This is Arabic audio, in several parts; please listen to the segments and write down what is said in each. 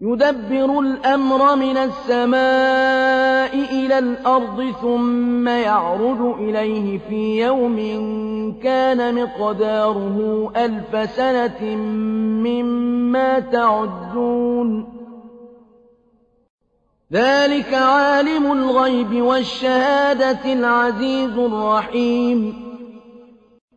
يدبر الأمر من السماء إلى الأرض ثم يعرج إليه في يوم كان مقداره ألف سنة مما تعدون. ذلك عالم الغيب والشهادة العزيز الرحيم.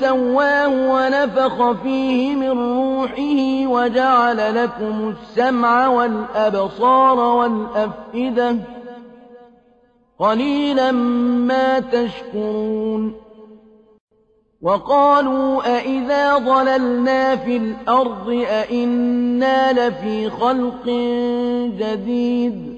سواه ونفخ فيه من روحه وجعل لكم السمع والأبصار والأفئدة قليلا ما تشكرون وقالوا أئذا ضللنا في الأرض أئنا لفي خلق جديد